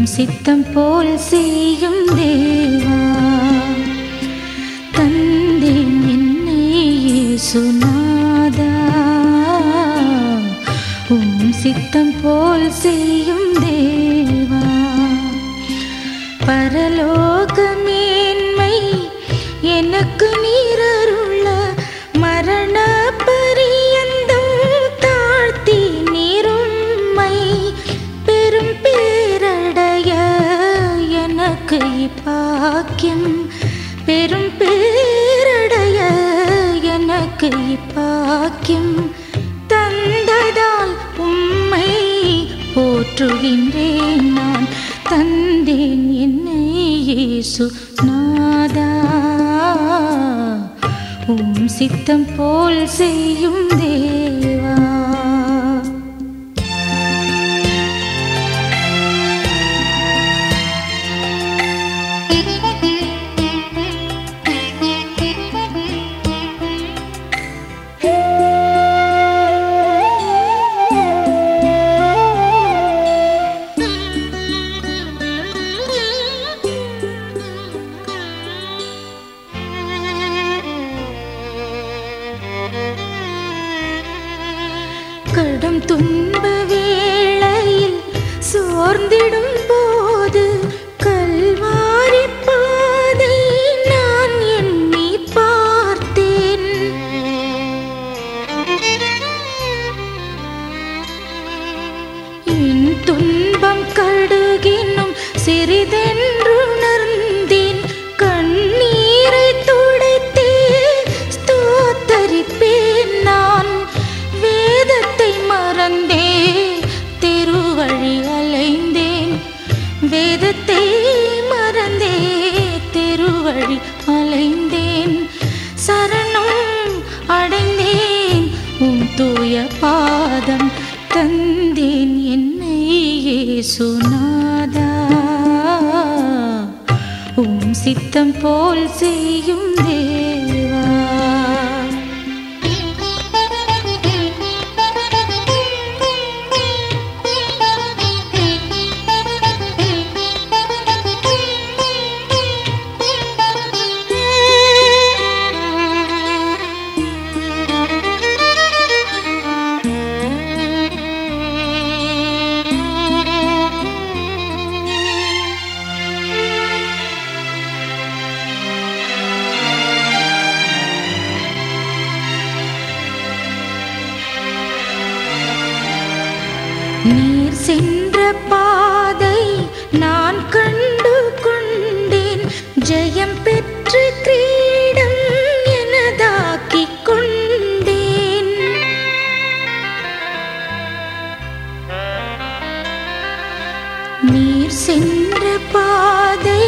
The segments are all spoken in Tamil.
உம் சித்தம் போல் செய்யும் தேவா. தந்தேன் என்னை சுனாதா உம் சித்தம் போல் செய்யும் தேவா. பரலோகமேன்மை எனக்கு நீரா பாக்கியம் பெரும் பேரடைய எனக்கு பாக்கியம் தந்ததால் உம்மை போற்றுகின்றேன் நான். தந்தேன் என்னை இயேசு நாதா. உம் சித்தம் போல் செய்யும் தேவா கடும் துன்ப வேளையில் சோர்ந்திடும் இயேசுநாதா உம் சித்தம் போல் செய்யும் தே நீர் சென்ற பாதை நான் கண்டு கொண்டேன். ஜெயம் பெற்று கிரீடம் எனதாக்கிக் கொண்டேன். நீர் சென்ற பாதை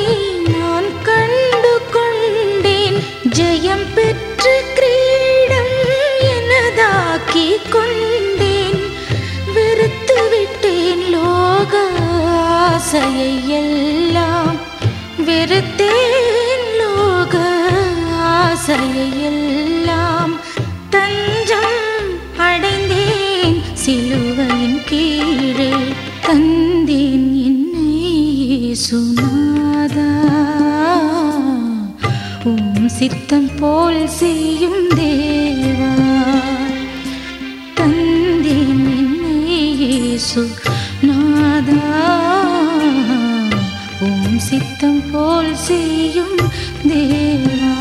சிலுவையின் கீழே தந்தேன் என்னை சுனாதா உம் சித்தம் போல் செய்யும் தேவா. தந்தேன் என்னை இயேசு உம் சித்தம் போல் செய்யும் தேவா.